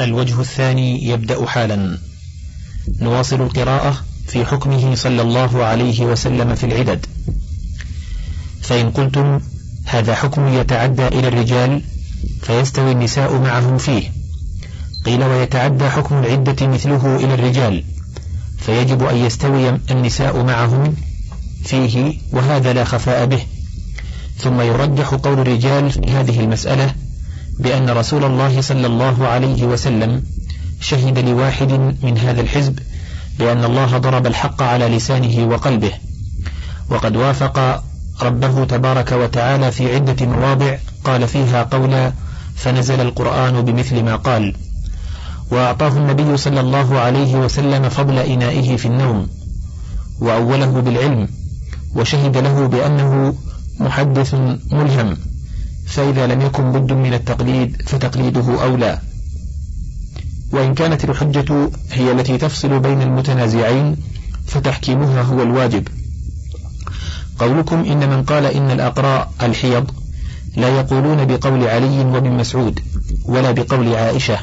الوجه الثاني يبدأ حالا. نواصل القراءة في حكمه صلى الله عليه وسلم في العدد. فإن قلتم هذا حكم يتعدى إلى الرجال فيستوي النساء معهم فيه. قيل ويتعدى حكم العدة مثله إلى الرجال فيجب أن يستوي النساء معهم فيه وهذا لا خفاء به. ثم يرجح قول الرجال في هذه المسألة بأن رسول الله صلى الله عليه وسلم شهد لواحد من هذا الحزب بأن الله ضرب الحق على لسانه وقلبه وقد وافق ربه تبارك وتعالى في عدة مواضع قال فيها قولا فنزل القرآن بمثل ما قال. وأعطاه النبي صلى الله عليه وسلم فضل إنائه في النوم وأوله بالعلم وشهد له بأنه محدث ملهم. فإذا لم يكن بد من التقليد فتقليده أولى. وإن كانت الحجة هي التي تفصل بين المتنازعين فتحكيمها هو الواجب. قولكم إن من قال إن الأقراء الحيض لا يقولون بقول علي وابن مسعود ولا بقول عائشة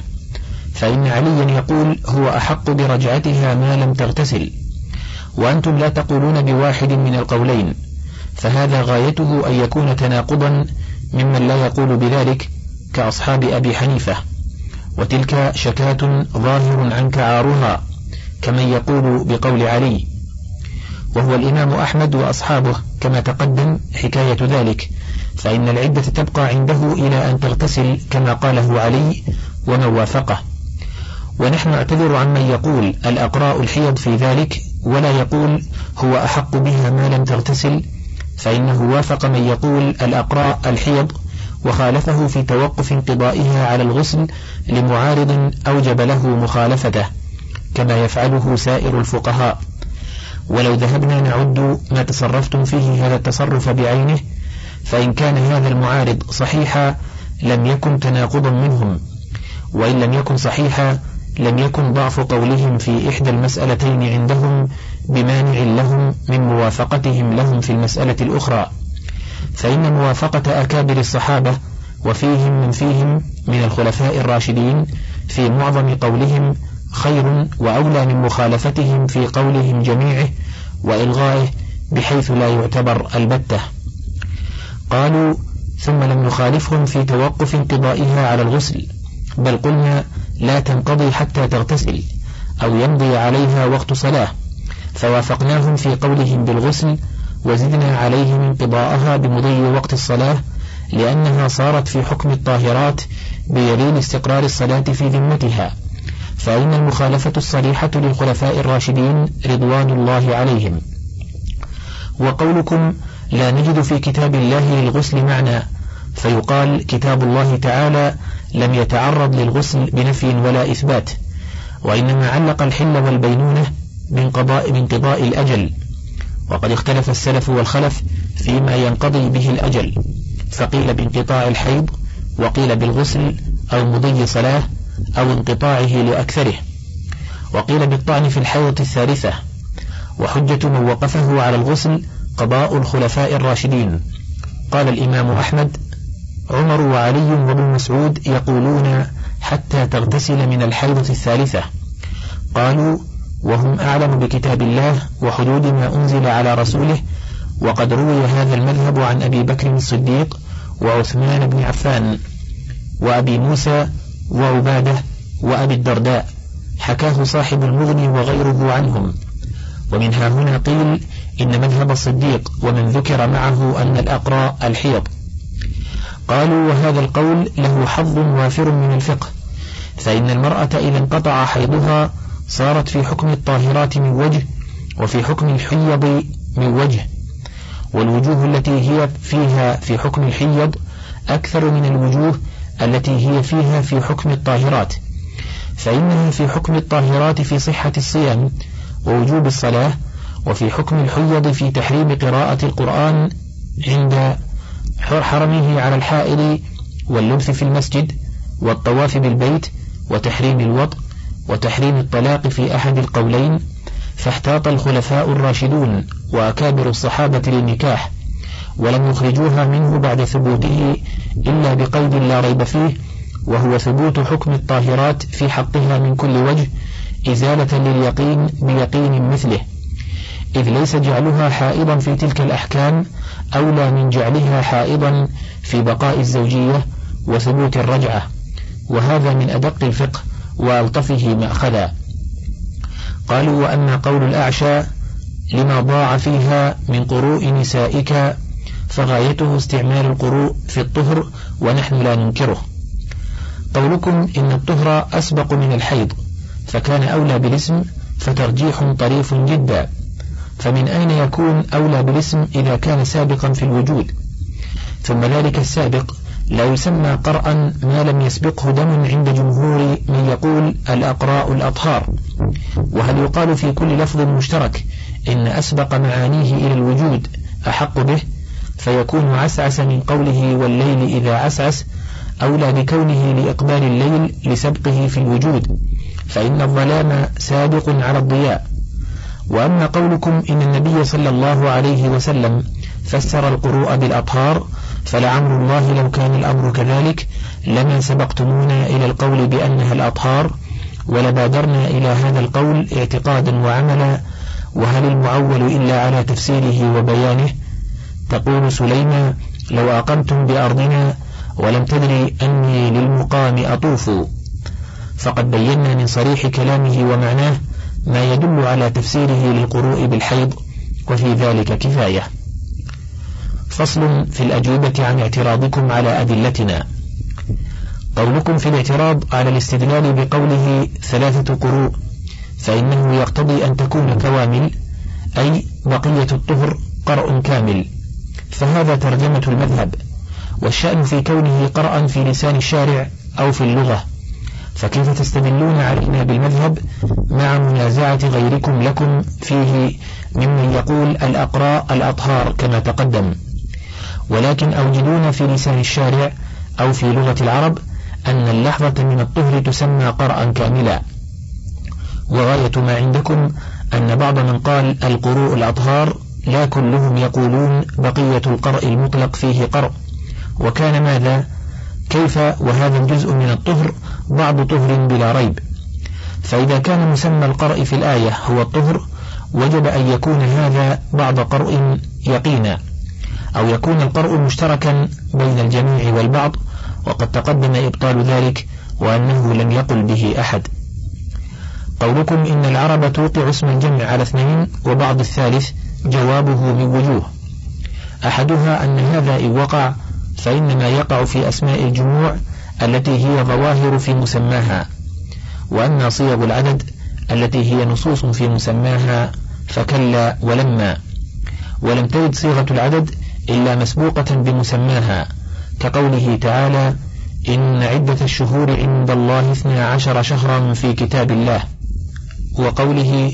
فإن عليا يقول هو أحق برجعتها ما لم تغتسل وأنتم لا تقولون بواحد من القولين فهذا غايته أن يكون تناقضا ممن لا يقول بذلك كأصحاب أبي حنيفة. وتلك شكاة ظاهر عنك عارها كمن يقول بقول علي. وهو الإمام أحمد وأصحابه كما تقدم حكاية ذلك. فإن العدة تبقى عنده إلى أن تغتسل كما قاله علي ومن وافقه. ونحن نعتذر عمن يقول الأقراء الحيض في ذلك ولا يقول هو أحق بها ما لم تغتسل فإنه وافق من يقول الأقراء الحيض وخالفه في توقف انقضائها على الغسل لمعارض أوجب له مخالفته كما يفعله سائر الفقهاء. ولو ذهبنا نعد ما تصرفتم فيه هذا التصرف بعينه فإن كان هذا المعارض صحيحا لم يكن تناقضا منهم وإن لم يكن صحيحا لم يكن ضعف قولهم في إحدى المسألتين عندهم بمانع لهم من موافقتهم لهم في المسألة الأخرى. فإن موافقة أكابر الصحابة وفيهم من فيهم من الخلفاء الراشدين في معظم قولهم خير وأولى من مخالفتهم في قولهم جميعه وإلغائه بحيث لا يعتبر البتة. قالوا ثم لم نخالفهم في توقف انقضائها على الغسل بل قلنا لا تنقضي حتى تغتسل أو يمضي عليها وقت صلاة. فوافقناهم في قولهم بالغسل وزدنا عليهم انقضاءها بمضي وقت الصلاة لأنها صارت في حكم الطاهرات بيمين استقرار الصلاة في ذمتها. فإن المخالفة الصريحة للخلفاء الراشدين رضوان الله عليهم. وقولكم لا نجد في كتاب الله للغسل معنى. فيقال كتاب الله تعالى لم يتعرض للغسل بنفي ولا إثبات. وإنما علق الحل والبينونة بانقضاء بانقضاء الأجل. وقد اختلف السلف والخلف فيما ينقضي به الأجل. فقيل بانقطاع الحيض وقيل بالغسل أو مضي صلاة أو انقطاعه لأكثره. وقيل بالطعن في الحيضة الثالثة. وحجة من وقفه على الغسل قضاء الخلفاء الراشدين. قال الإمام أحمد عمر وعلي وابن مسعود يقولون حتى تغتسل من الحيضة الثالثة. قالوا وهم أعلم بكتاب الله وحدود ما أنزل على رسوله. وقد روي هذا المذهب عن أبي بكر الصديق وعثمان بن عفان وأبي موسى وعبادة وأبي الدرداء. حكاه صاحب المغني وغيره عنهم. ومنها هنا قيل إن مذهب الصديق ومن ذكر معه أن الأقراء الحيض. قالوا وهذا القول له حظ وافر من الفقه فإن المرأة إذا انقطع حيضها صارت في حكم الطاهرات من وجه وفي حكم الحيض من وجه والوجوه التي هي فيها في حكم الحيض أكثر من الوجوه التي هي فيها في حكم الطاهرات. فإنها في حكم الطاهرات في صحة الصيام ووجوب الصلاة وفي حكم الحيض في تحريم قراءة القرآن عند حرمه على الحائل واللبث في المسجد والطواف بالبيت وتحريم الوطء وتحريم الطلاق في أحد القولين فاحتاط الخلفاء الراشدون وأكابر الصحابة للنكاح ولم يخرجوها منه بعد ثبوته إلا بقيد لا ريب فيه وهو ثبوت حكم الطاهرات في حقها من كل وجه إزالة لليقين بيقين مثله. إذ ليس جعلها حائضا في تلك الأحكام أولى من جعلها حائضا في بقاء الزوجية وثبوت الرجعة. وهذا من أدق الفقه وألطفه مأخذا. قالوا وأما قول الأعشى لما ضاع فيها من قروء نسائك فغايته استعمال القروء في الطهر ونحن لا ننكره. قولكم إن الطهر أسبق من الحيض فكان أولى بالاسم فترجيح طريف جدا. فمن أين يكون أولى بالاسم إذا كان سابقا في الوجود؟ ثم ذلك السابق لا يسمى قرأ ما لم يسبقه دم عند جمهور من يقول الأقراء الأطهار. وهل يقال في كل لفظ مشترك إن أسبق معانيه إلى الوجود أحق به؟ فيكون عسعس من قوله والليل إذا عسعس أولى بكونه لإقبال الليل لسبقه في الوجود. فإن الظلام سابق على الضياء. وأما قولكم إن النبي صلى الله عليه وسلم فسر القروء بالأطهار فلعمر الله لو كان الأمر كذلك لما سبقتمونا إلى القول بأنها الأطهار ولبادرنا إلى هذا القول اعتقادا وعملا وهل المعول إلا على تفسيره وبيانه؟ تقول سليمة لو أقمتم بأرضنا ولم تدري أني للمقام أطوف. فقد بينا من صريح كلامه ومعناه ما يدل على تفسيره للقروء بالحيض وفي ذلك كفاية. فصل في الأجوبة عن اعتراضكم على أدلتنا. قولكم في الاعتراض على الاستدلال بقوله ثلاثة قروء فإنه يقتضي أن تكون كوامل أي بقية الطهر قرء كامل. فهذا ترجمة المذهب والشأن في كونه قرأ في لسان الشارع أو في اللغة. فكيف تستدلون علينا بالمذهب مع منازعة غيركم لكم فيه ممن يقول الأقراء الأطهار كما تقدم؟ ولكن أوجدون في لسان الشارع أو في لغة العرب أن اللحظة من الطهر تسمى قرأ كاملا. وغاية ما عندكم أن بعض من قال القروء الأطهار لا كلهم يقولون بقية القرء المطلق فيه قرء وكان ماذا؟ كيف وهذا الجزء من الطهر بعض طهر بلا ريب. فإذا كان مسمى القرء في الآية هو الطهر وجب أن يكون هذا بعض قرء يقينا. أو يكون القرء مشتركا بين الجميع والبعض وقد تقدم إبطال ذلك وأنه لم يقل به أحد. قولكم إن العرب توقع اسم الجمع على اثنين وبعض الثالث جوابه من وجوه أحدها أن هذا إن وقع فإنما يقع في أسماء الجموع التي هي ظواهر في مسماها وأما صيغ العدد التي هي نصوص في مسماها فكلا ولما. ولم ترد صيغة العدد إلا مسبوقة بمسماها كقوله تعالى إن عدة الشهور عند الله اثنا عشر شهرا في كتاب الله. وقوله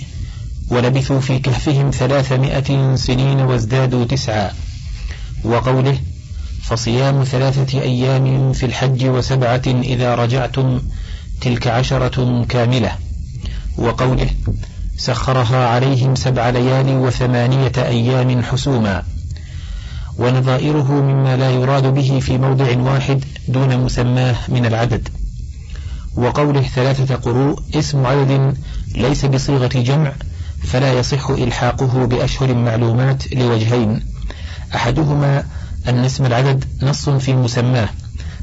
ولبثوا في كهفهم ثلاثمائة سنين وازدادوا تسعا. وقوله فصيام ثلاثة أيام في الحج وسبعة إذا رجعتم تلك عشرة كاملة. وقوله سخرها عليهم سبع ليال وثمانية أيام حسوما. ونظائره مما لا يراد به في موضع واحد دون مسماه من العدد. وقوله ثلاثة قروء اسم عدد ليس بصيغة جمع فلا يصح إلحاقه بأشهر معلومات لوجهين. أحدهما أن اسم العدد نص في مسماه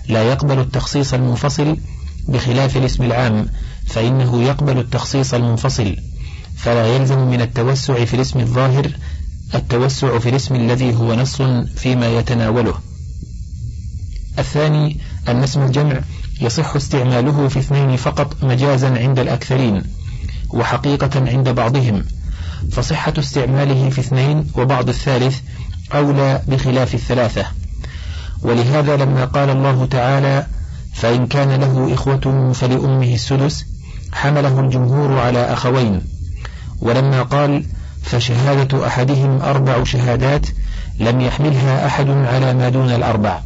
لا يقبل التخصيص المنفصل بخلاف الاسم العام فإنه يقبل التخصيص المنفصل فلا يلزم من التوسع في الاسم الظاهر التوسع في الاسم الذي هو نص فيما يتناوله. الثاني أن اسم الجمع يصح استعماله في اثنين فقط مجازا عند الأكثرين وحقيقة عند بعضهم فصحة استعماله في اثنين وبعض الثالث أولى بخلاف الثلاثة. ولهذا لما قال الله تعالى فإن كان له إخوة فلأمه السدس حمله الجمهور على أخوين. ولما قال فشهادة أحدهم أربع شهادات لم يحملها أحد على ما دون الأربع.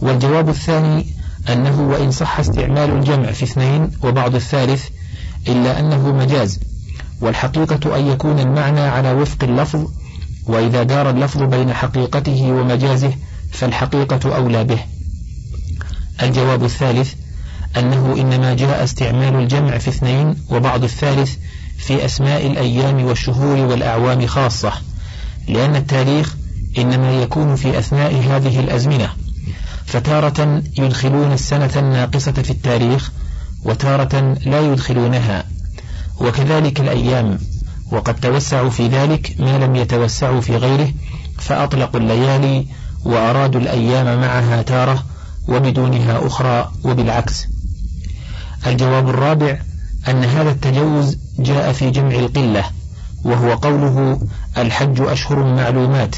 والجواب الثاني أنه وإن صح استعمال الجمع في اثنين وبعض الثالث إلا أنه مجاز والحقيقة أن يكون المعنى على وفق اللفظ وإذا دار اللفظ بين حقيقته ومجازه فالحقيقة أولى به. الجواب الثالث أنه إنما جاء استعمال الجمع في اثنين وبعض الثالث في أسماء الأيام والشهور والأعوام خاصة لأن التاريخ إنما يكون في أثناء هذه الأزمنة. فتارة يدخلون السنة الناقصة في التاريخ وتارة لا يدخلونها. وكذلك الأيام وقد توسعوا في ذلك ما لم يتوسعوا في غيره فأطلقوا الليالي وأرادوا الأيام معها تارة وبدونها أخرى وبالعكس. الجواب الرابع أن هذا التجوز جاء في جمع القلة وهو قوله الحج أشهر معلومات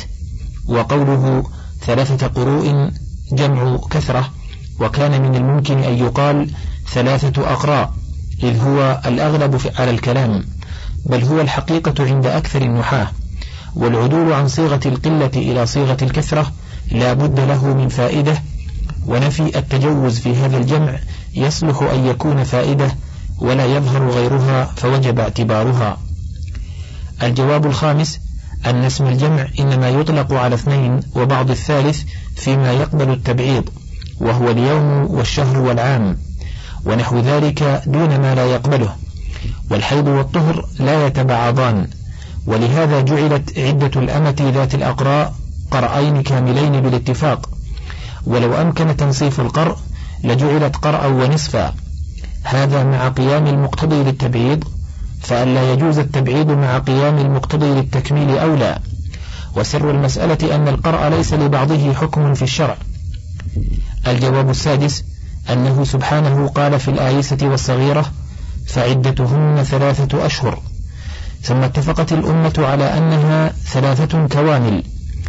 وقوله ثلاثة قروء جمع كثرة وكان من الممكن أن يقال ثلاثة أقراء إذ هو الأغلب على الكلام بل هو الحقيقة عند أكثر النحاة والعدول عن صيغة القلة إلى صيغة الكثرة لا بد له من فائدة ونفي التجوز في هذا الجمع يصلح أن يكون فائدة ولا يظهر غيرها فوجب اعتبارها. الجواب الخامس أن اسم الجمع إنما يطلق على اثنين وبعض الثالث فيما يقبل التبعيض وهو اليوم والشهر والعام ونحو ذلك دون ما لا يقبله والحيض والطهر لا يتبعضان ولهذا جعلت عدة الأمة ذات الأقراء قرأين كاملين بالاتفاق ولو أمكن تنصيف القرء لجعلت قرأ ونصفا. هذا مع قيام المقتضي للتبعيض فألا يجوز التبعيض مع قيام المقتضي للتكميل أولى. وسر المسألة أن القرأ ليس لبعضه حكم في الشرع. الجواب السادس أنه سبحانه قال في الآيسة والصغيرة فعدتهن ثلاثة أشهر. ثم اتفقت الأمة على أنها ثلاثة كوامل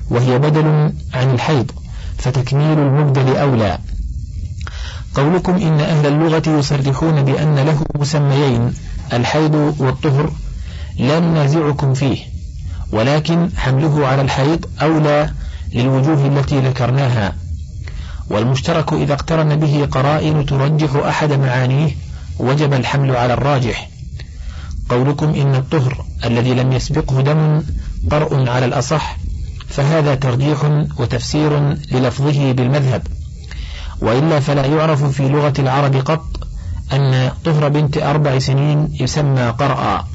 وهي بدل عن الحيض فتكميل المبدل أولى. قولكم إن أهل اللغة يصرحون بأن له مسميين الحيض والطهر لا ننازعكم فيه ولكن حمله على الحيض أولى للوجوه التي ذكرناها. والمشترك إذا اقترن به قرائن ترجح أحد معانيه وجب الحمل على الراجح. قولكم إن الطهر الذي لم يسبقه دم قرء على الأصح فهذا ترجيح وتفسير للفظه بالمذهب. وإلا فلا يعرف في لغة العرب قط أن طهر بنت أربع سنين يسمى قرأ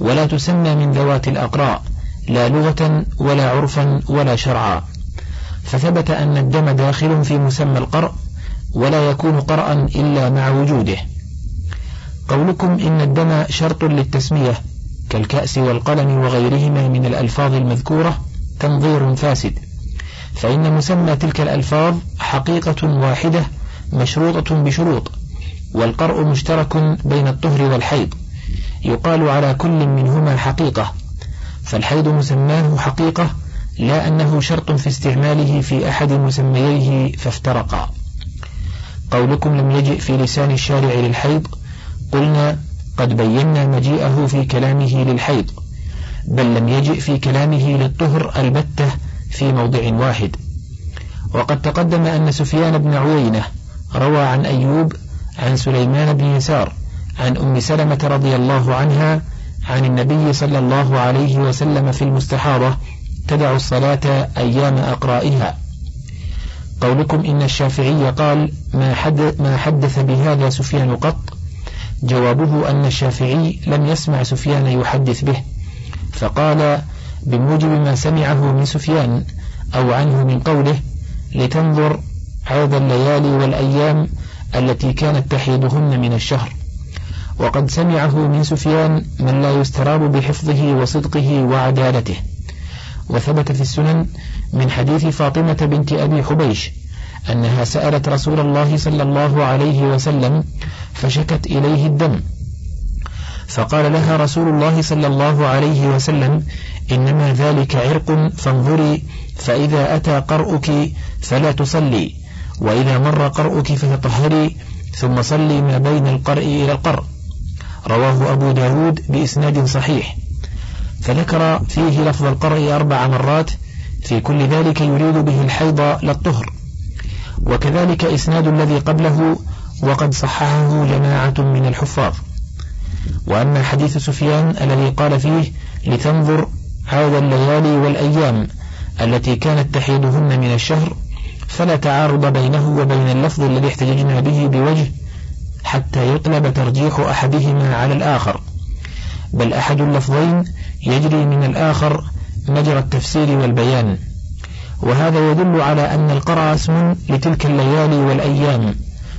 ولا تسمى من ذوات الأقراء لا لغة ولا عرفا ولا شرعا. فثبت أن الدم داخل في مسمى القرء ولا يكون قرأ إلا مع وجوده. قولكم إن الدم شرط للتسمية كالكأس والقلم وغيرهما من الألفاظ المذكورة تنظير فاسد. فإن مسمى تلك الألفاظ حقيقة واحدة مشروطة بشروط والقرء مشترك بين الطهر والحيض يقال على كل منهما حقيقة فالحيض مسماه حقيقة لا أنه شرط في استعماله في أحد مسمييه فافترقا. قولكم لم يجئ في لسان الشارع للحيض قلنا قد بينا مجيئه في كلامه للحيض بل لم يجئ في كلامه للطهر البتة في موضع واحد. وقد تقدم أن سفيان بن عوينة روى عن أيوب عن سليمان بن يسار عن أم سلمة رضي الله عنها عن النبي صلى الله عليه وسلم في المستحاضة تدع الصلاة أيام أقرائها قولكم إن الشافعي قال ما, حد ما حدث بهذا سفيان قط؟ جوابه أن الشافعي لم يسمع سفيان يحدث به فقال بموجب ما سمعه من سفيان أو عنه من قوله لتنظر عوض الليالي والأيام التي كانت تحيدهن من الشهر. وقد سمعه من سفيان من لا يستراب بحفظه وصدقه وعدالته. وثبت في السنن من حديث فاطمة بنت أبي حبيش أنها سألت رسول الله صلى الله عليه وسلم فشكت إليه الدم. فقال لها رسول الله صلى الله عليه وسلم إنما ذلك عرق فانظري فإذا أتى قرؤك فلا تصلي وإذا مر قرؤك فتطهري ثم صلي ما بين القرء إلى القرء. رواه أبو داود بإسناد صحيح. فذكر فيه لفظ القرء أربع مرات في كل ذلك يريد به الحيض للطهر وكذلك إسناد الذي قبله وقد صححه جماعة من الحفاظ. وأما حديث سفيان الذي قال فيه لتنظر عاد الليالي والأيام التي كانت تحيدهن من الشهر فلا تعارض بينه وبين اللفظ الذي احتججنا به بوجه حتى يطلب ترجيح أحدهما على الآخر. بل أحد اللفظين يجري من الآخر مجرى التفسير والبيان. وهذا يدل على أن القرى اسم لتلك الليالي والأيام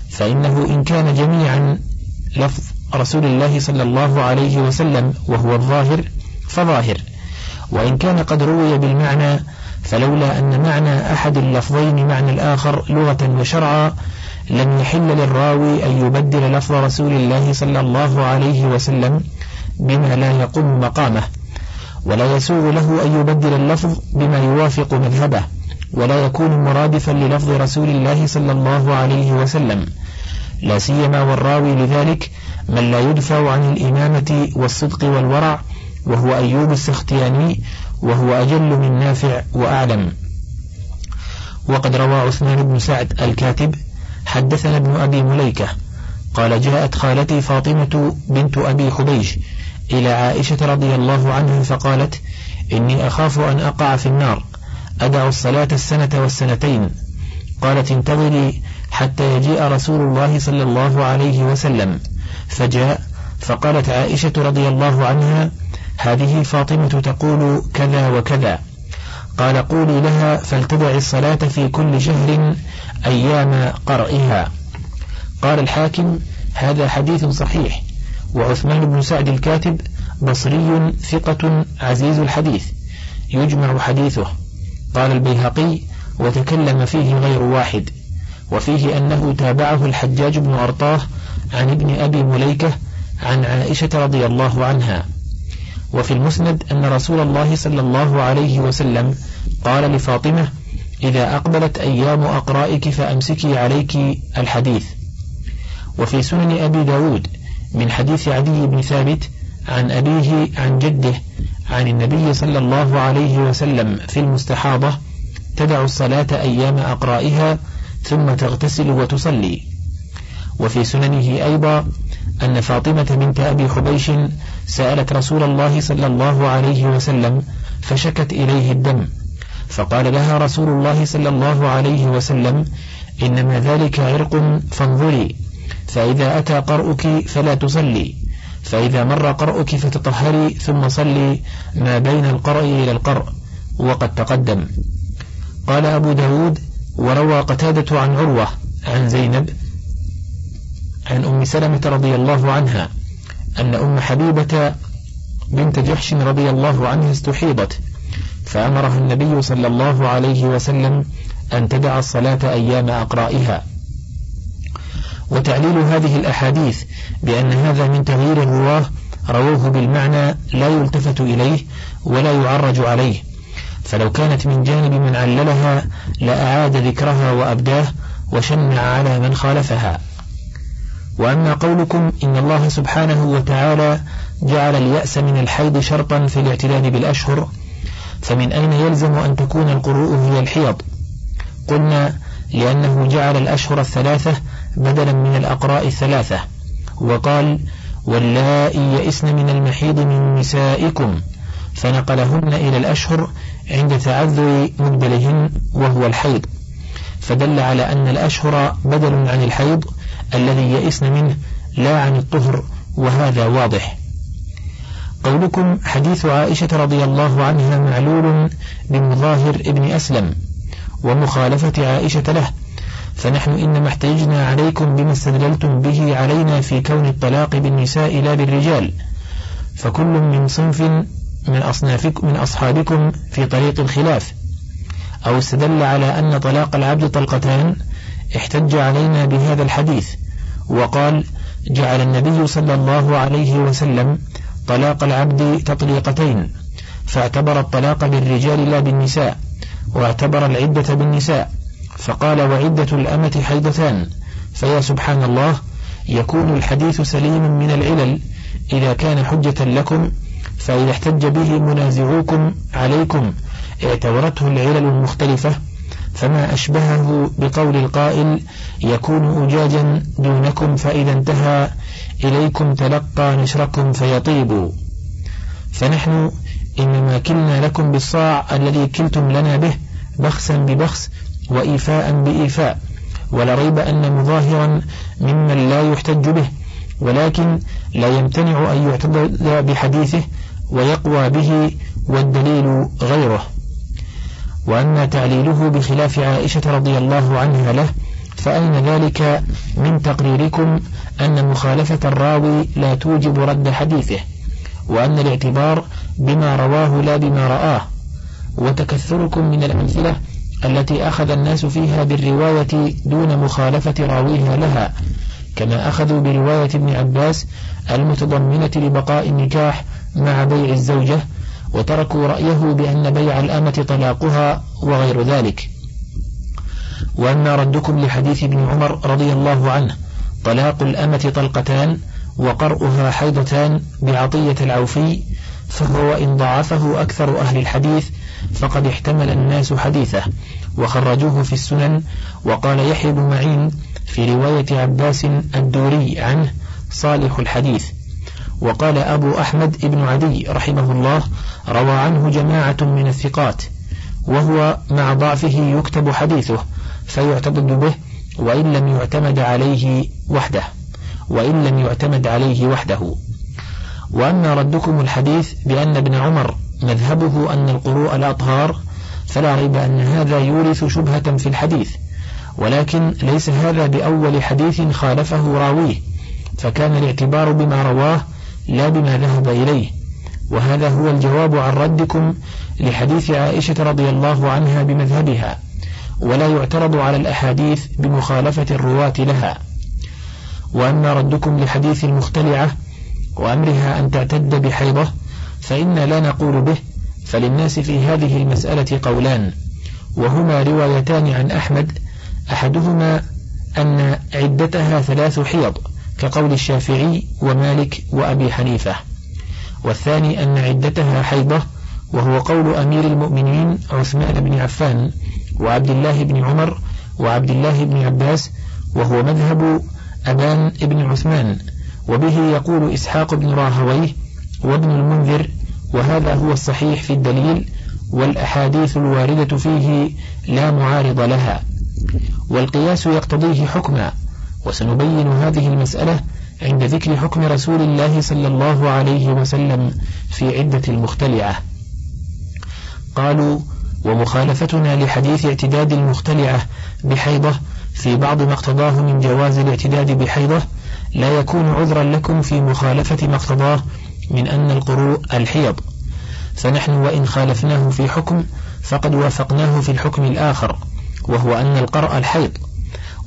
فإنه إن كان جميعا لفظ رسول الله صلى الله عليه وسلم وهو الظاهر فظاهر. وإن كان قد روي بالمعنى فلولا أن معنى أحد اللفظين معنى الآخر لغة وشرعا لم يحل للراوي أن يبدل لفظ رسول الله صلى الله عليه وسلم بما لا يقوم مقامه. ولا يسوغ له أن يبدل اللفظ بما يوافق مذهبه ولا يكون مرادفا للفظ رسول الله صلى الله عليه وسلم. لا سيما والراوي لذلك من لا يدفع عن الإمامة والصدق والورع وهو أيوب السختياني وهو أجل من نافع وأعلم. وقد روى عثمان بن سعد الكاتب حدثنا ابن أبي مليكة قال جاءت خالتي فاطمة بنت أبي حبيش إلى عائشة رضي الله عنها فقالت إني أخاف أن أقع في النار أدع الصلاة السنة والسنتين. قالت انتظري حتى يجيء رسول الله صلى الله عليه وسلم. فجاء فقالت عائشة رضي الله عنها هذه فاطمة تقول كذا وكذا. قال قولي لها فلتدع الصلاة في كل شهر أيام قرئها. قال الحاكم هذا حديث صحيح. وعثمان بن سعد الكاتب بصري ثقة عزيز الحديث. يجمع حديثه. قال البيهقي وتكلم فيه غير واحد. وفيه أنه تابعه الحجاج بن أرطاه عن ابن أبي مليكة عن عائشة رضي الله عنها. وفي المسند أن رسول الله صلى الله عليه وسلم قال لفاطمة إذا أقبلت أيام أقرائك فأمسكي عليك الحديث. وفي سنن أبي داود من حديث عدي بن ثابت عن أبيه عن جده عن النبي صلى الله عليه وسلم في المستحاضة تدع الصلاة أيام أقرائها ثم تغتسل وتصلي. وفي سننه أيضا أن فاطمة بنت أبي حبيش سألت رسول الله صلى الله عليه وسلم فشكت إليه الدم. فقال لها رسول الله صلى الله عليه وسلم إنما ذلك عرق فانظري. فإذا أتى قرؤك فلا تصلي. فإذا مر قرؤك فتطهري ثم صلي. ما بين القرء إلى القرء. وقد تقدم. قال أبو داود وروى قتادة عن عروة عن زينب عن أم سلمة رضي الله عنها. أن أم حبيبة بنت جحش رضي الله عنها استحيضت فأمرها النبي صلى الله عليه وسلم أن تدع الصلاة أيام أقرائها. وتعليل هذه الأحاديث بأن هذا من تغيير الرواة رووه بالمعنى لا يلتفت إليه ولا يعرج عليه. فلو كانت من جانب من عللها لأعاد ذكرها وأبداه وشنع على من خالفها. وأما قولكم إن الله سبحانه وتعالى جعل اليأس من الحيض شرطا في الاعتداد بالأشهر فمن أين يلزم أن تكون القروء هي الحيض؟ قلنا لأنه جعل الأشهر الثلاثة بدلا من الأقراء الثلاثة وقال واللائي يئسن من المحيض من نسائكم فنقلهن إلى الأشهر عند تعذر مدبلهن وهو الحيض فدل على أن الأشهر بدل عن الحيض الذي يئسن منه لا عن الطهر وهذا واضح. قولكم حديث عائشة رضي الله عنها معلول بمظاهر ابن أسلم ومخالفة عائشة له فنحن إنما احتجنا عليكم بما استدللتم به علينا في كون الطلاق بالنساء لا بالرجال. فكل من صنف من أصنافكم من أصحابكم في طريق الخلاف. أو استدل على أن طلاق العبد طلقتان احتج علينا بهذا الحديث. وقال جعل النبي صلى الله عليه وسلم طلاق العبد تطليقتين فاعتبر الطلاق بالرجال لا بالنساء واعتبر العدة بالنساء فقال وعدة الأمة حيضتان فيا سبحان الله يكون الحديث سليم من العلل إذا كان حجة لكم فإذا احتج به منازعوكم عليكم اعتبرته العلل المختلفة فما أشبهه بقول القائل يكون أجاجا دونكم فإذا انتهى إليكم تلقى نشركم فيطيب. فنحن إنما كلنا لكم بالصاع الذي كلتم لنا به بخسا ببخس وإيفاء بإيفاء ولا ريب أن مظاهرا ممن لا يحتج به ولكن لا يمتنع أن يعتد بحديثه ويقوى به والدليل غيره. وأما تعليله بخلاف عائشة رضي الله عنها له فأين ذلك من تقريركم أن مخالفة الراوي لا توجب رد حديثه وأن الاعتبار بما رواه لا بما رآه؟ وتكثركم من الأمثلة التي أخذ الناس فيها بالرواية دون مخالفة راويها لها كما أخذوا برواية ابن عباس المتضمنة لبقاء النكاح مع بيع الزوجة وتركوا رأيه بأن بيع الأمة طلاقها وغير ذلك. وأما ردكم لحديث ابن عمر رضي الله عنه طلاق الأمة طلقتان وقرؤها حيضتان بعطية العوفي فهو إن ضعفه أكثر أهل الحديث فقد احتمل الناس حديثه وخرجوه في السنن وقال يحيى بن معين في رواية عباس الدوري عنه صالح الحديث. وقال أبو أحمد بن عدي رحمه الله روى عنه جماعة من الثقات وهو مع ضعفه يكتب حديثه فيعتضد به وإن لم يعتمد عليه وحده وإن لم يعتمد عليه وحده. وأما ردكم الحديث بأن ابن عمر مذهبه أن القروء الأطهار فلا ريب أن هذا يورث شبهة في الحديث ولكن ليس هذا بأول حديث خالفه راويه فكان الاعتبار بما رواه لا بما ذهب إليه. وهذا هو الجواب عن ردكم لحديث عائشة رضي الله عنها بمذهبها ولا يعترض على الأحاديث بمخالفة الرواة لها. وأما ردكم لحديث المختلعة وأمرها أن تعتد بحيضة فإن لا نقول به فللناس في هذه المسألة قولان. وهما روايتان عن أحمد أحدهما أن عدتها ثلاث حيض. كقول الشافعي ومالك وأبي حنيفة. والثاني أن عدتها حيضة وهو قول أمير المؤمنين عثمان بن عفان وعبد الله بن عمر وعبد الله بن عباس وهو مذهب أبان بن عثمان وبه يقول إسحاق بن راهويه وابن المنذر وهذا هو الصحيح في الدليل والأحاديث الواردة فيه لا معارض لها. والقياس يقتضيه حكما وسنبين هذه المسألة عند ذكر حكم رسول الله صلى الله عليه وسلم في عدة المختلعة. قالوا ومخالفتنا لحديث اعتداد المختلعة بحيضة في بعض ما اقتضاه من جواز الاعتداد بحيضة لا يكون عذرا لكم في مخالفة ما اقتضاه من أن القروء الحيض. فنحن وإن خالفناه في حكم فقد وافقناه في الحكم الآخر وهو أن القرء الحيض.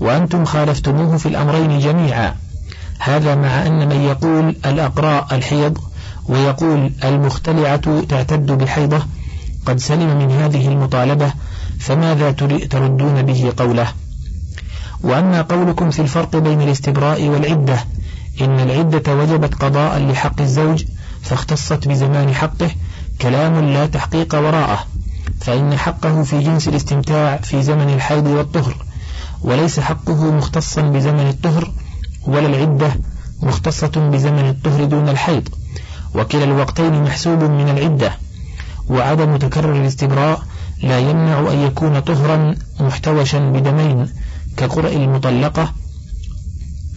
وأنتم خالفتموه في الأمرين جميعا. هذا مع أن من يقول الأقراء الحيض ويقول المختلعة تعتد بحيضة قد سلم من هذه المطالبة فماذا تردون به قوله؟ وأما قولكم في الفرق بين الاستبراء والعدة إن العدة وجبت قضاء لحق الزوج فاختصت بزمان حقه كلام لا تحقيق وراءه فإن حقه في جنس الاستمتاع في زمن الحيض والطهر وليس حقه مختصا بزمن الطهر ولا العدة مختصة بزمن الطهر دون الحيض. وكلا الوقتين محسوب من العدة. وعدم تكرر الاستبراء لا يمنع أن يكون طهرا محتوشا بدمين كقرء المطلقة.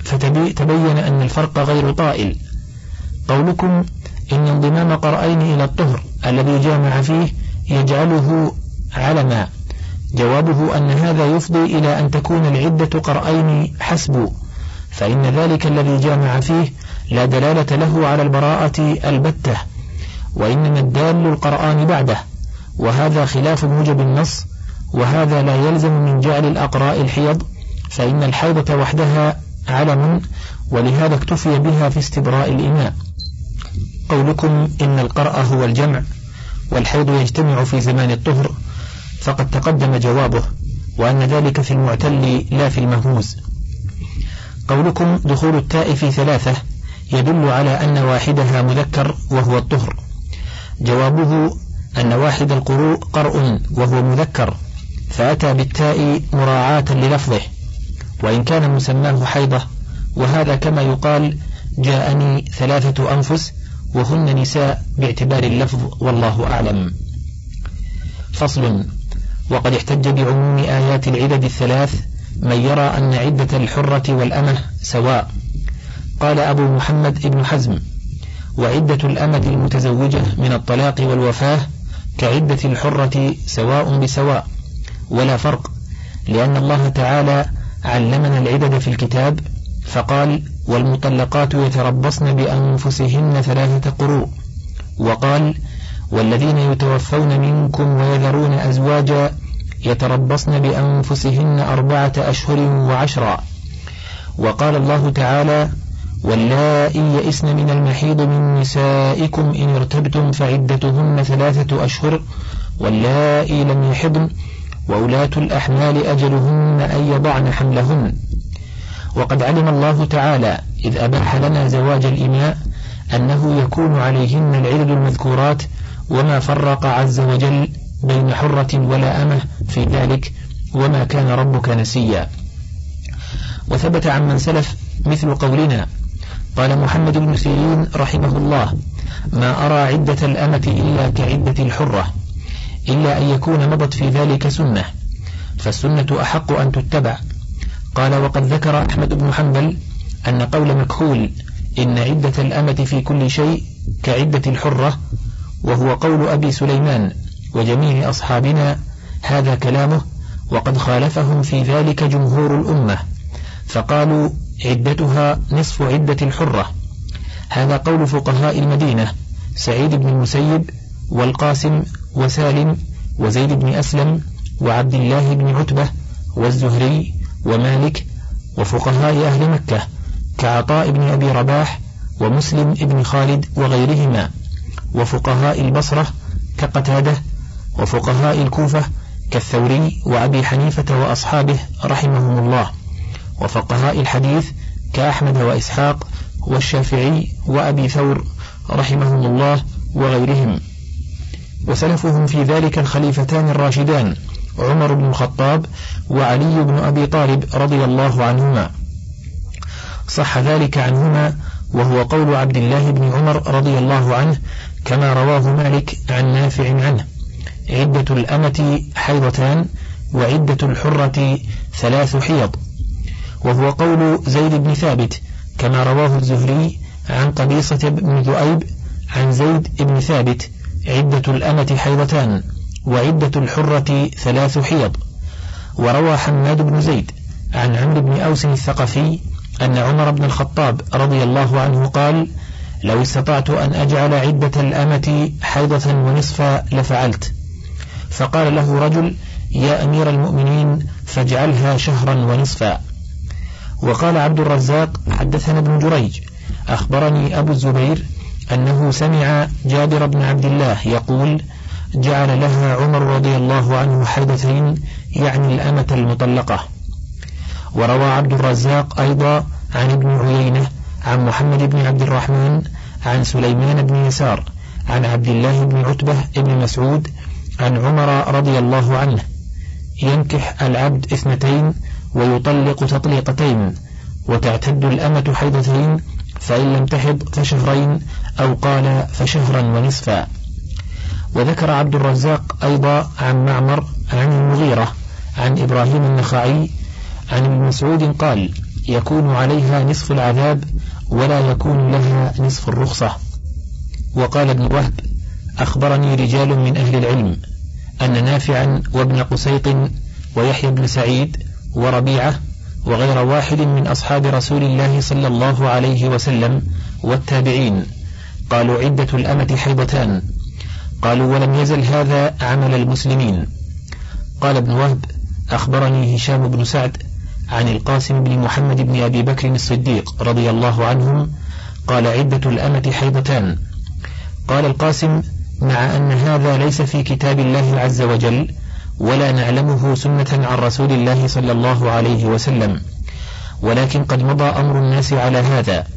فتبين أن الفرق غير طائل. قولكم إن انضمام قرأين إلى الطهر الذي جامع فيه يجعله علما. جوابه أن هذا يفضي إلى أن تكون العدة قرأين حسب فإن ذلك الذي جامع فيه لا دلالة له على البراءة البتة وإنما الدال القرآن بعده وهذا خلاف موجب النص وهذا لا يلزم من جعل الأقراء الحيض فإن الحيضة وحدها علم ولهذا اكتفي بها في استبراء الإماء قولكم إن القرأ هو الجمع والحيض يجتمع في زمان الطهر فقد تقدم جوابه وأن ذلك في المعتل لا في المهوز قولكم دخول التاء في ثلاثة يدل على أن واحدها مذكر وهو الطهر. جوابه أن واحد القروء قرء وهو مذكر فأتى بالتاء مراعاة للفظه وإن كان مسماه حيضة وهذا كما يقال جاءني ثلاثة أنفس وهن نساء باعتبار اللفظ والله أعلم. فصل. وقد احتج بعموم آيات العدد الثلاث من يرى أن عدة الحرة والأمة سواء. قال أبو محمد ابن حزم وعدة الأمة المتزوجة من الطلاق والوفاة كعدة الحرة سواء بسواء. ولا فرق لأن الله تعالى علمنا العدد في الكتاب فقال والمطلقات يتربصن بأنفسهن ثلاثة قروء. وقال والذين يتوفون منكم ويذرون أزواجا يتربصن بأنفسهن أربعة أشهر وعشرا. وقال الله تعالى واللائي يئسن من المحيض من نسائكم إن ارتبتم فعدتهن ثلاثة أشهر واللائي لم يحضن وأولاة الأحمال أجلهن أن يضعن حملهن. وقد علم الله تعالى إذ أباح لنا زواج الإماء أنه يكون عليهن العدد المذكورات وما فرق عز وجل بين حرة ولا أمة في ذلك وما كان ربك نسيا. وثبت عن من سلف مثل قولنا. قال محمد بن سيرين رحمه الله ما أرى عدة الأمة إلا كعدة الحرة إلا أن يكون مضت في ذلك سنة فالسنة أحق أن تتبع. قال وقد ذكر أحمد بن حنبل أن قول مكحول إن عدة الأمة في كل شيء كعدة الحرة وهو قول أبي سليمان وجميع أصحابنا هذا كلامه وقد خالفهم في ذلك جمهور الأمة. فقالوا عدتها نصف عدة الحرة. هذا قول فقهاء المدينة سعيد بن المسيب والقاسم وسالم وزيد بن أسلم وعبد الله بن عتبة والزهري ومالك وفقهاء أهل مكة كعطاء بن أبي رباح ومسلم بن خالد وغيرهما. وفقهاء البصرة كقتادة وفقهاء الكوفة كالثوري وأبي حنيفة وأصحابه رحمهم الله وفقهاء الحديث كأحمد وإسحاق والشافعي وأبي ثور رحمهم الله وغيرهم. وسلفهم في ذلك الخليفتان الراشدان عمر بن الخطاب وعلي بن أبي طالب رضي الله عنهما. صح ذلك عنهما وهو قول عبد الله بن عمر رضي الله عنه كما رواه مالك عن نافع عنه. عدة الأمة حيضتان وعدة الحرة ثلاث حيض. وهو قول زيد بن ثابت كما رواه الزهري عن قبيصة بن ذؤيب عن زيد بن ثابت عدة الأمة حيضتان وعدة الحرة ثلاث حيض. وروى حماد بن زيد عن عمرو بن أوس الثقفي أن عمر بن الخطاب رضي الله عنه قال لو استطعت أن أجعل عدة الأمة حيضة ونصفا لفعلت. فقال له رجل يا أمير المؤمنين فاجعلها شهرا ونصفا. وقال عبد الرزاق حدثنا ابن جريج أخبرني أبو الزبير أنه سمع جابر بن عبد الله يقول جعل لها عمر رضي الله عنه حيضتين يعني الأمة المطلقة. وروى عبد الرزاق أيضا عن ابن عيينة عن محمد بن عبد الرحمن عن سليمان بن يسار عن عبد الله بن عتبة بن مسعود عن عمر رضي الله عنه. ينكح العبد اثنتين ويطلق تطليقتين وتعتد الأمة حيضتين فإن لم تحض فشهرين أو قال فشهرا ونصفا. وذكر عبد الرزاق أيضا عن معمر عن المغيرة عن إبراهيم النخعي عن ابن مسعود قال يكون عليها نصف العذاب ولا يكون لها نصف الرخصة. وقال ابن وهب أخبرني رجال من أهل العلم أن نافعا وابن قسيط ويحيى بن سعيد وربيعة وغير واحد من أصحاب رسول الله صلى الله عليه وسلم والتابعين قالوا عدة الأمة حيضتان. قالوا ولم يزل هذا عمل المسلمين. قال ابن وهب أخبرني هشام بن سعد عن القاسم بن محمد بن أبي بكر الصديق رضي الله عنهم قال عدة الأمة حيضتان. قال القاسم مع أن هذا ليس في كتاب الله عز وجل ولا نعلمه سنة عن رسول الله صلى الله عليه وسلم. ولكن قد مضى أمر الناس على هذا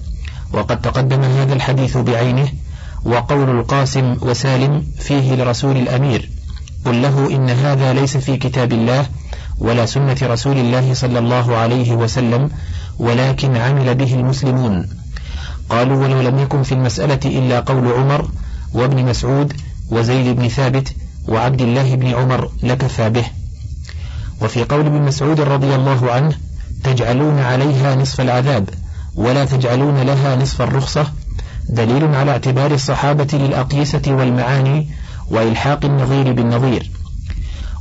وقد تقدم هذا الحديث بعينه وقول القاسم وسالم فيه لرسول الأمير قل له إن هذا ليس في كتاب الله ولا سنة رسول الله صلى الله عليه وسلم ولكن عمل به المسلمون. قالوا ولو لم يكن في المسألة إلا قول عمر وابن مسعود وزيد بن ثابت وعبد الله بن عمر لكفى به. وفي قول ابن مسعود رضي الله عنه تجعلون عليها نصف العذاب ولا تجعلون لها نصف الرخصة دليل على اعتبار الصحابة للأقيسة والمعاني وإلحاق النظير بالنظير.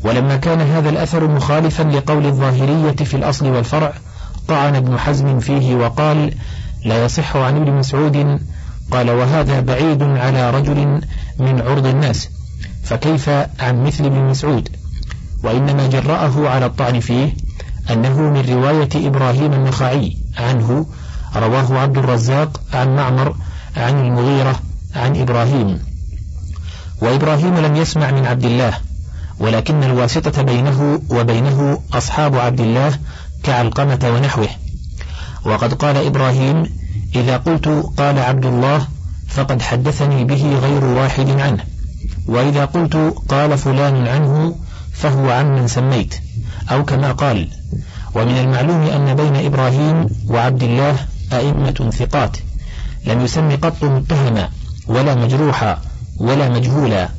ولما كان هذا الأثر مخالفا لقول الظاهرية في الأصل والفرع طعن ابن حزم فيه وقال لا يصح عن ابن مسعود قال وهذا بعيد على رجل من عرض الناس فكيف عن مثل ابن مسعود؟ وإنما جرأه على الطعن فيه أنه من رواية إبراهيم النخعي عنه رواه عبد الرزاق عن معمر عن المغيرة عن إبراهيم. وإبراهيم لم يسمع من عبد الله ولكن الواسطة بينه وبينه أصحاب عبد الله كعلقمة ونحوه. وقد قال إبراهيم إذا قلت قال عبد الله فقد حدثني به غير واحد عنه. وإذا قلت قال فلان عنه فهو عمن سميت. أو كما قال ومن المعلوم أن بين إبراهيم وعبد الله أئمة ثقات لم يسم قط متهما ولا مجروحا ولا مجهولا.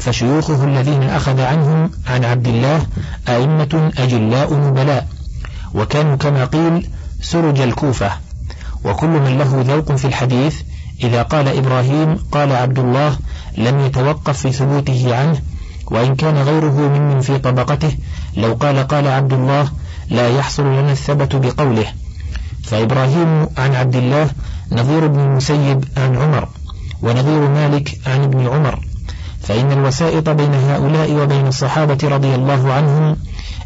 فشيوخه الذين أخذ عنهم عن عبد الله أئمة أجلاء نبلاء وكانوا كما قيل سرج الكوفة. وكل من له ذوق في الحديث إذا قال إبراهيم قال عبد الله لم يتوقف في ثبوته عنه وإن كان غيره ممن في طبقته لو قال قال عبد الله لا يحصل لنا الثبت بقوله. فإبراهيم عن عبد الله نظير بن المسيب عن عمر ونظير مالك عن ابن عمر. فإن الوسائط بين هؤلاء وبين الصحابة رضي الله عنهم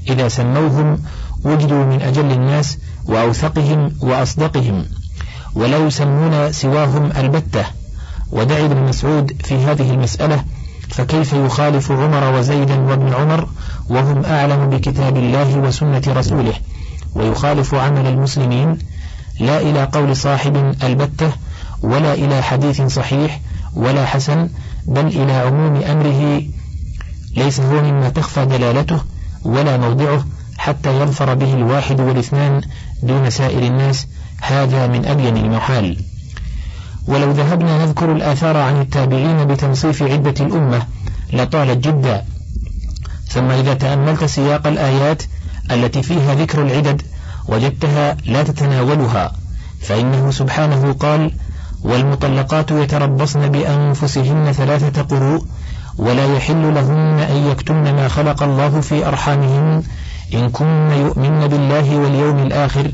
إذا سموهم وجدوا من أجل الناس وأوثقهم وأصدقهم ولا يسمون سواهم البتة. ودعي ابن مسعود في هذه المسألة فكيف يخالف عمر وزيدا وابن عمر وهم أعلم بكتاب الله وسنة رسوله؟ ويخالف عمل المسلمين لا إلى قول صاحب البتة ولا إلى حديث صحيح ولا حسن بل إلى عموم أمره ليس هو مما تخفى دلالته ولا موضعه حتى يظفر به الواحد والاثنان دون سائر الناس هذا من أبين المحال. ولو ذهبنا نذكر الآثار عن التابعين بتنصيف عدة الأمة لطالت جدا. ثم إذا تأملت سياق الآيات التي فيها ذكر العدد وجدتها لا تتناولها فإنه سبحانه قال والمطلقات يتربصن بأنفسهن ثلاثة قروء ولا يحل لهن أن يكتمن ما خلق الله في أرحامهن إن كن يؤمن بالله واليوم الآخر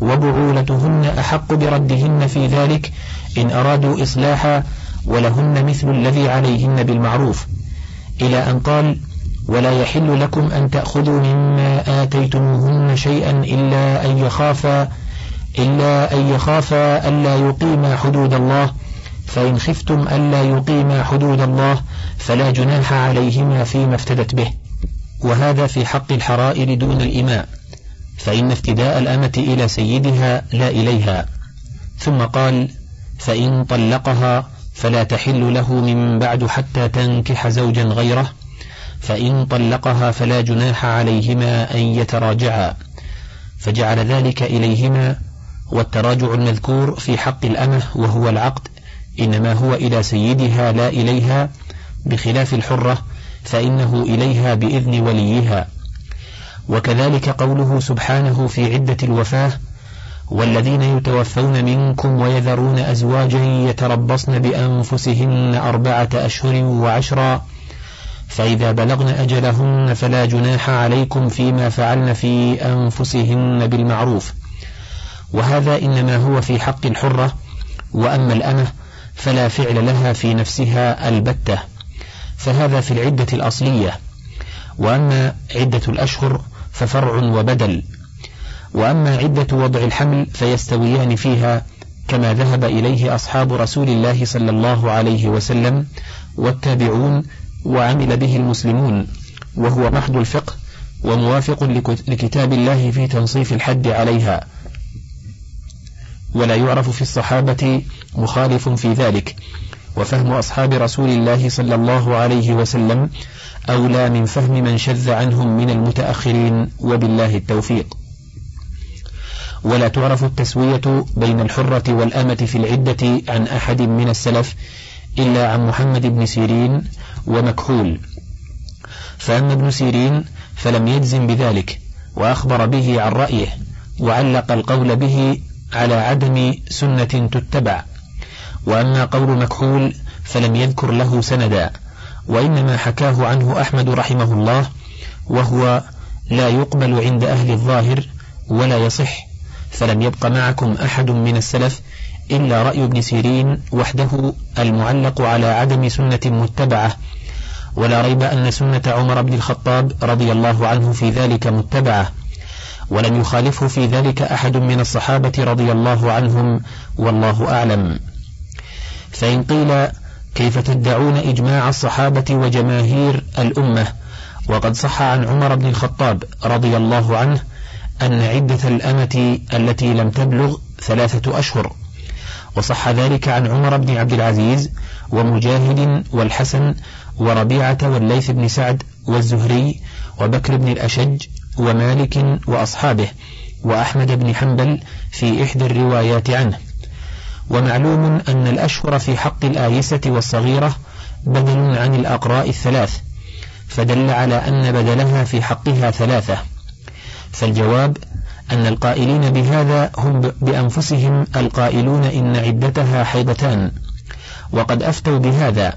وبعولتهن أحق بردهن في ذلك إن أرادوا إصلاحا ولهن مثل الذي عليهن بالمعروف. إلى أن قال ولا يحل لكم أن تأخذوا مما آتيتموهن شيئا إلا أن يخافا إلا أن يخافا ألا يقيما حدود الله فإن خفتم ألا يقيما حدود الله فلا جناح عليهما فيما افتدت به. وهذا في حق الحرائر دون الإماء فإن افتداء الأمة إلى سيدها لا إليها. ثم قال فإن طلقها فلا تحل له من بعد حتى تنكح زوجا غيره فإن طلقها فلا جناح عليهما أن يتراجعا. فجعل ذلك إليهما والتراجع المذكور في حق الأمة وهو العقد إنما هو إلى سيدها لا إليها بخلاف الحرة فإنه إليها بإذن وليها. وكذلك قوله سبحانه في عدة الوفاة والذين يتوفون منكم ويذرون أزواجا يتربصن بأنفسهن أربعة أشهر وعشرا فإذا بلغن أجلهن فلا جناح عليكم فيما فعلن في أنفسهن بالمعروف. وهذا إنما هو في حق الحرة وأما الأمة فلا فعل لها في نفسها البتة. فهذا في العدة الأصلية. وأما عدة الأشهر ففرع وبدل. وأما عدة وضع الحمل فيستويان فيها كما ذهب إليه أصحاب رسول الله صلى الله عليه وسلم والتابعون وعمل به المسلمون وهو محض الفقه وموافق لكتاب الله في تنصيف الحد عليها. ولا يعرف في الصحابة مخالف في ذلك. وفهم أصحاب رسول الله صلى الله عليه وسلم أولى من فهم من شذ عنهم من المتأخرين وبالله التوفيق. ولا تعرف التسوية بين الحرة والأمة في العدة عن أحد من السلف إلا عن محمد بن سيرين ومكحول. فأما ابن سيرين فلم يجزم بذلك وأخبر به عن رأيه وعلق القول به على عدم سنة تتبع وأما قول مكحول فلم يذكر له سندا وإنما حكاه عنه أحمد رحمه الله وهو لا يقبل عند أهل الظاهر ولا يصح فلم يبق معكم أحد من السلف إلا رأي ابن سيرين وحده المعلق على عدم سنة متبعة ولا ريب أن سنة عمر بن الخطاب رضي الله عنه في ذلك متبعة. ولم يخالفه في ذلك أحد من الصحابة رضي الله عنهم والله أعلم. فإن قيل كيف تدعون إجماع الصحابة وجماهير الأمة وقد صح عن عمر بن الخطاب رضي الله عنه أن عدة الأمة التي لم تبلغ ثلاثة أشهر. وصح ذلك عن عمر بن عبد العزيز ومجاهد والحسن وربيعة والليث بن سعد والزهري وبكر بن الأشج ومالك وأصحابه وأحمد بن حنبل في إحدى الروايات عنه. ومعلوم أن الأشهر في حق الآيسة والصغيرة بدل عن الأقراء الثلاث فدل على أن بدلها في حقها ثلاثة. فالجواب أن القائلين بهذا هم بأنفسهم القائلون إن عدتها حيضتان وقد أفتوا بهذا.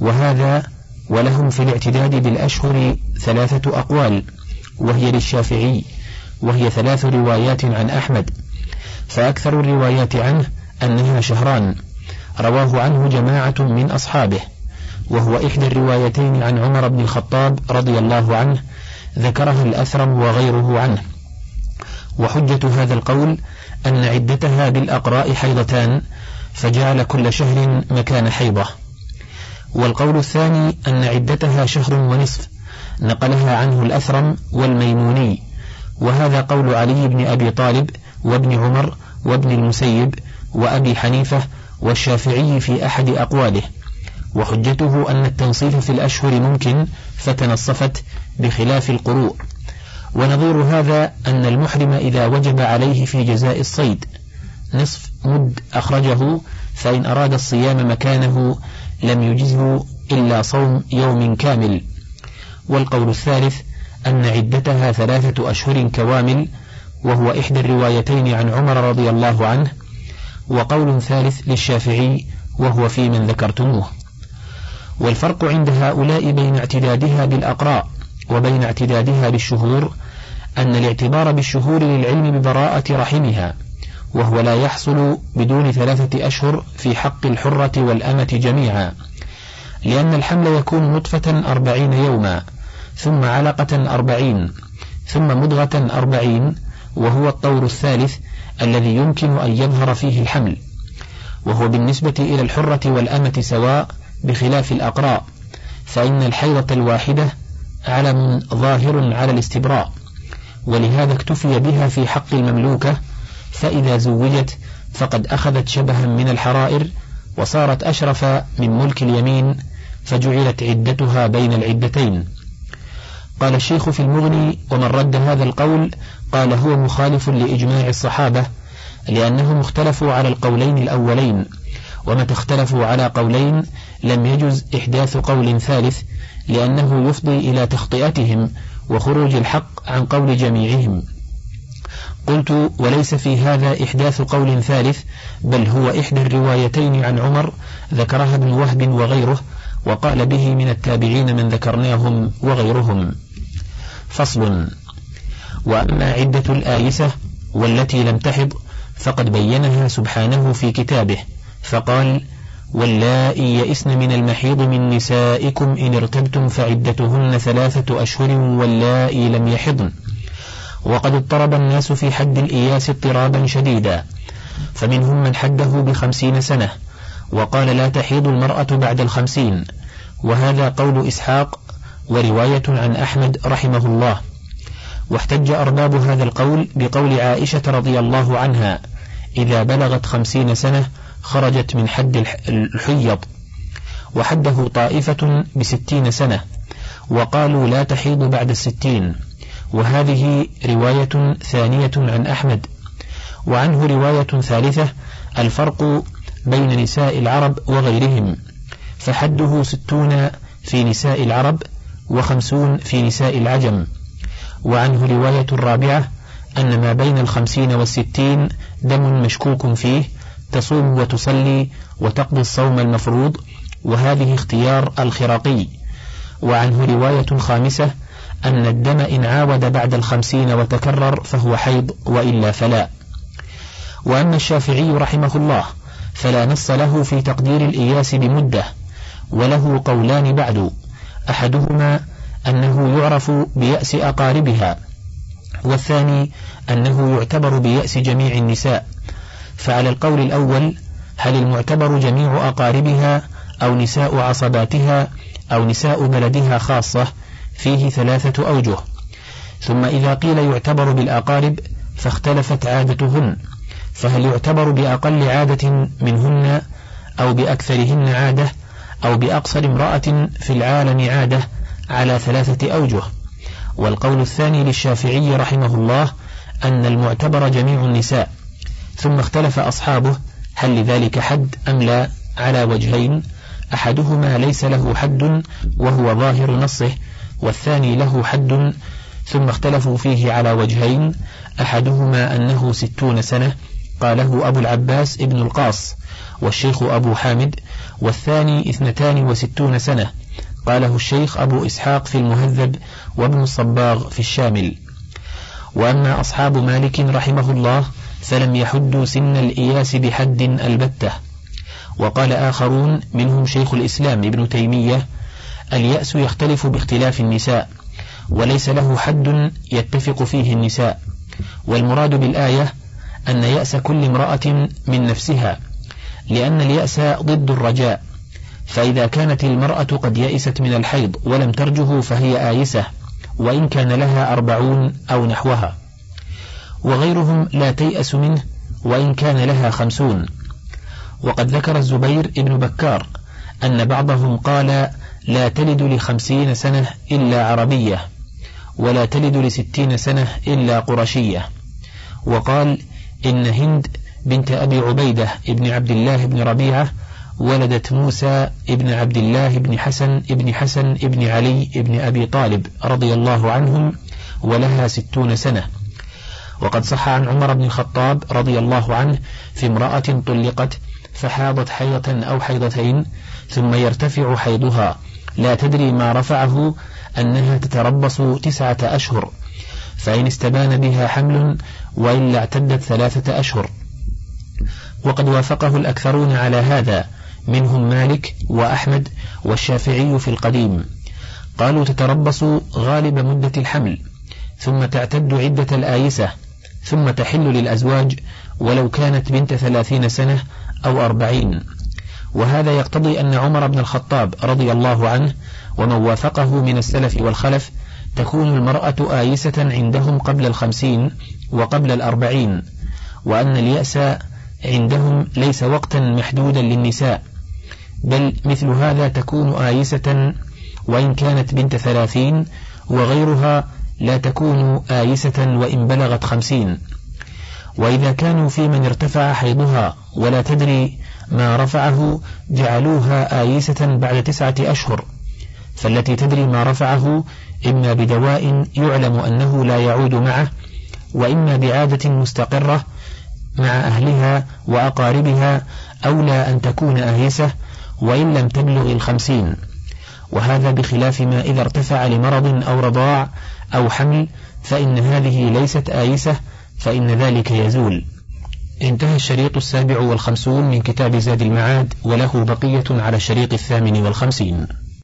وهذا ولهم في الاعتداد بالأشهر ثلاثة أقوال. وهي للشافعي وهي ثلاث روايات عن أحمد فأكثر الروايات عنه أنها شهران. رواه عنه جماعة من أصحابه وهو إحدى الروايتين عن عمر بن الخطاب رضي الله عنه ذكرها الأثرم وغيره عنه. وحجة هذا القول أن عدتها بالأقراء حيضتان فجعل كل شهر مكان حيضة. والقول الثاني أن عدتها شهر ونصف نقلها عنه الأثرم والميموني. وهذا قول علي بن أبي طالب وابن عمر وابن المسيب وأبي حنيفة والشافعي في أحد أقواله. وحجته أن التنصيف في الأشهر ممكن فتنصفت بخلاف القروء. ونظير هذا أن المحرم إذا وجب عليه في جزاء الصيد نصف مد أخرجه فإن أراد الصيام مكانه لم يجزه إلا صوم يوم كامل. والقول الثالث أن عدتها ثلاثة أشهر كوامل وهو إحدى الروايتين عن عمر رضي الله عنه وقول ثالث للشافعي وهو في من ذكرتموه. والفرق عند هؤلاء بين اعتدادها بالأقراء وبين اعتدادها بالشهور أن الاعتبار بالشهور للعلم ببراءة رحمها وهو لا يحصل بدون ثلاثة أشهر في حق الحرة والأمة جميعا لأن الحمل يكون نطفة أربعين يوما. ثم علقة أربعين ثم مضغة أربعين وهو الطور الثالث الذي يمكن أن يظهر فيه الحمل وهو بالنسبة إلى الحرة والأمة سواء بخلاف الأقراء فإن الحيضة الواحدة علم ظاهر على الاستبراء ولهذا اكتفي بها في حق المملوكة فإذا زوجت فقد أخذت شبها من الحرائر وصارت أشرف من ملك اليمين فجعلت عدتها بين العدتين. قال الشيخ في المغني ومن رد هذا القول قال هو مخالف لإجماع الصحابة لأنهم اختلفوا على القولين الأولين ومتى اختلفوا على قولين لم يجز إحداث قول ثالث لأنه يفضي إلى تخطئتهم وخروج الحق عن قول جميعهم. قلت وليس في هذا إحداث قول ثالث بل هو إحدى الروايتين عن عمر ذكرها ابن وهب وغيره وقال به من التابعين من ذكرناهم وغيرهم. فصل. وأما عدة الآيسة والتي لم تحض فقد بينها سبحانه في كتابه فقال واللائي يئسن من المحيض من نسائكم إن ارتبتم فعدتهن ثلاثة أشهر واللائي لم يحضن. وقد اضطرب الناس في حد الإياس اضطرابا شديدا فمنهم من حده بخمسين سنة وقال لا تحيض المرأة بعد الخمسين. وهذا قول إسحاق ورواية عن أحمد رحمه الله. واحتج أرباب هذا القول بقول عائشة رضي الله عنها إذا بلغت خمسين سنة خرجت من حد الحيض. وحده طائفة بستين سنة وقالوا لا تحيض بعد الستين. وهذه رواية ثانية عن أحمد. وعنه رواية ثالثة الفرق بين نساء العرب وغيرهم. فحده ستون في نساء العرب وخمسون في نساء العجم. وعنه رواية الرابعة أن ما بين الخمسين والستين دم مشكوك فيه تصوم وتصلي وتقضي الصوم المفروض وهذه اختيار الخراقي. وعنه رواية خامسة أن الدم إن عاود بعد الخمسين وتكرر فهو حيض وإلا فلا. وأما الشافعي رحمه الله فلا نص له في تقدير الإياس بمدة وله قولان بعد. أحدهما أنه يعرف بيأس أقاربها والثاني أنه يعتبر بيأس جميع النساء. فعلى القول الأول هل المعتبر جميع أقاربها أو نساء عصباتها أو نساء بلدها خاصة؟ فيه ثلاثة أوجه. ثم إذا قيل يعتبر بالأقارب فاختلفت عادتهن. فهل يعتبر بأقل عادة منهن أو بأكثرهن عادة؟ أو بأقصر امرأة في العالم عادة على ثلاثة أوجه. والقول الثاني للشافعي رحمه الله أن المعتبر جميع النساء ثم اختلف أصحابه هل لذلك حد أم لا. على وجهين أحدهما ليس له حد وهو ظاهر نصه والثاني له حد ثم اختلفوا فيه على وجهين أحدهما أنه ستون سنة قاله أبو العباس ابن القاص والشيخ أبو حامد والثاني اثنتان وستون سنة. قاله الشيخ أبو إسحاق في المهذب وابن الصباغ في الشامل. وأما أصحاب مالك رحمه الله فلم يحدوا سن الإياس بحد البتة. وقال آخرون منهم شيخ الإسلام ابن تيمية اليأس يختلف باختلاف النساء وليس له حد يتفق فيه النساء. والمراد بالآية أن يأس كل امرأة من نفسها. لأن اليأس ضد الرجاء. فإذا كانت المرأة قد يئست من الحيض ولم ترجه فهي آيسة وإن كان لها أربعون أو نحوها. وغيرهم لا تيأس منه وإن كان لها خمسون. وقد ذكر الزبير ابن بكار أن بعضهم قال لا تلد لخمسين سنة إلا عربية ولا تلد لستين سنة إلا قرشية. وقال إن هند بنت أبي عبيدة ابن عبد الله بن ربيعة ولدت موسى ابن عبد الله بن حسن ابن حسن ابن علي ابن أبي طالب رضي الله عنهم ولها ستون سنة. وقد صح عن عمر بن الخطاب رضي الله عنه في امرأة طلقت فحاضت حيضة أو حيضتين ثم يرتفع حيضها. لا تدري ما رفعه أنها تتربص تسعة أشهر فإن استبان بها حمل وإلا اعتدت ثلاثة أشهر. وقد وافقه الأكثرون على هذا منهم مالك وأحمد والشافعي في القديم. قالوا تتربص غالب مدة الحمل ثم تعتد عدة الآيسة ثم تحل للأزواج ولو كانت بنت ثلاثين سنة أو أربعين. وهذا يقتضي أن عمر بن الخطاب رضي الله عنه ومن وافقه من السلف والخلف تكون المرأة آيسة عندهم قبل الخمسين وقبل الأربعين وأن اليأس عندهم ليس وقتا محدودا للنساء بل مثل هذا تكون آيسة وإن كانت بنت ثلاثين وغيرها لا تكون آيسة وإن بلغت خمسين. وإذا كانوا في من ارتفع حيضها ولا تدري ما رفعه جعلوها آيسة بعد تسعة أشهر. فالتي تدري ما رفعه إما بدواء يعلم أنه لا يعود معه وإما بعادة مستقرة مع أهلها وأقاربها أولى أن تكون آيسة وإن لم تبلغ الخمسين. وهذا بخلاف ما إذا ارتفع لمرض أو رضاع أو حمل فإن هذه ليست آيسة فإن ذلك يزول. انتهى الشريط السابع والخمسون من كتاب زاد المعاد وله بقية على الشريط الثامن والخمسين.